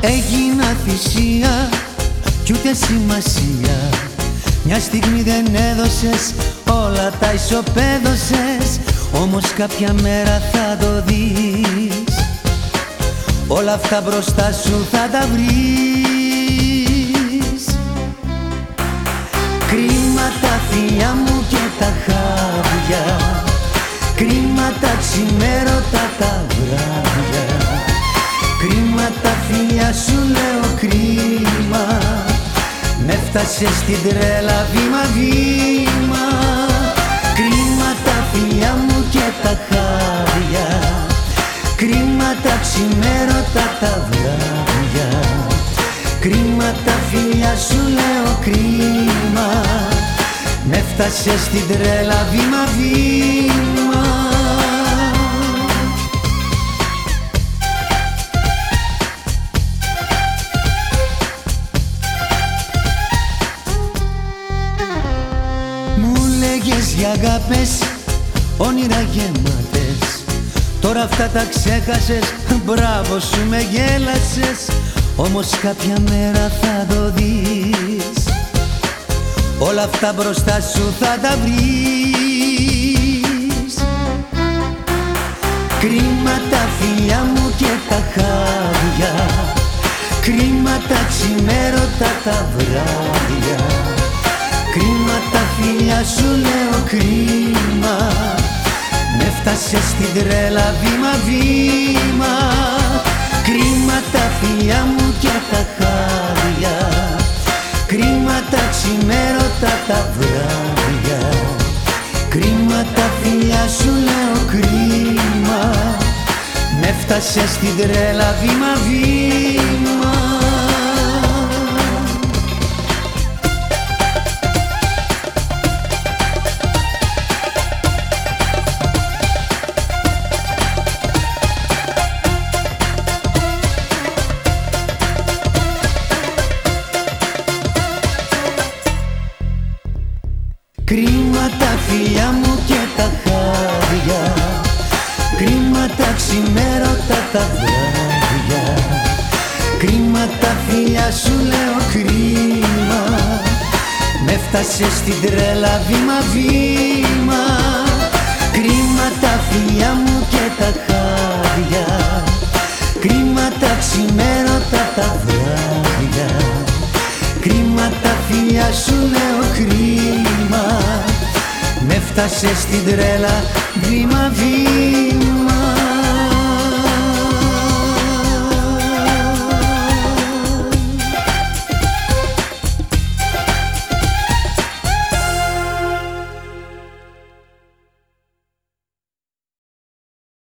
Έγινα θυσία κι ούτε σημασία. Μια στιγμή δεν έδωσες όλα τα ισοπαίδωσες. Όμως κάποια μέρα θα το δεις. Όλα αυτά μπροστά σου θα τα βρεις. Κρίμα τα φιλιά μου και τα χάδια. Κρίμα τα ξημέρωτα τα βράδια Με φτάσε στην τρέλα βήμα βήμα. Κρίμα τα φιλιά μου και τα χάδια. Κρίμα τα ξημέρωτα τα βράδια. Κρίμα τα φιλιά σου λέω κρίμα. Με φτάσε στην τρέλα βήμα βήμα λέγες για αγάπες όνειρα γεμάτες. Τώρα αυτά τα ξέχασες, μπράβο σου με γέλασες. Όμως κάποια μέρα θα το δεις. Όλα αυτά μπροστά σου θα τα βρεις. Κρίμα τα φιλιά μου και τα χάδια. Κρίμα τα ξημέρωτα τα βράδια. Κρίμα τα φιλιά σου λέω κρίμα. Με φτάσες στην τρέλα βήμα βήμα. Κρίμα τα φιλιά μου και τα χάδια Κρίμα τα ξημέρωτα τα βράδια. Κρίμα τα φιλιά σου λέω κρίμα. Με φτάσες στην τρέλα βήμα βήμα Κρίμα τα φιλιά μου και τα χάδια Κρίμα τα ξημέρωτα τα βράδια. Κρίμα τα φιλιά σου λέω κρίμα. Με φτάσε στην τρέλα βήμα βήμα. Κρίμα τα φιλιά μου και τα χάδια Κρίμα τα ξημέρωτα τα βράδια φιλιά σου λέω κρίμα. Με φτάσες στην τρέλα βήμα βήμα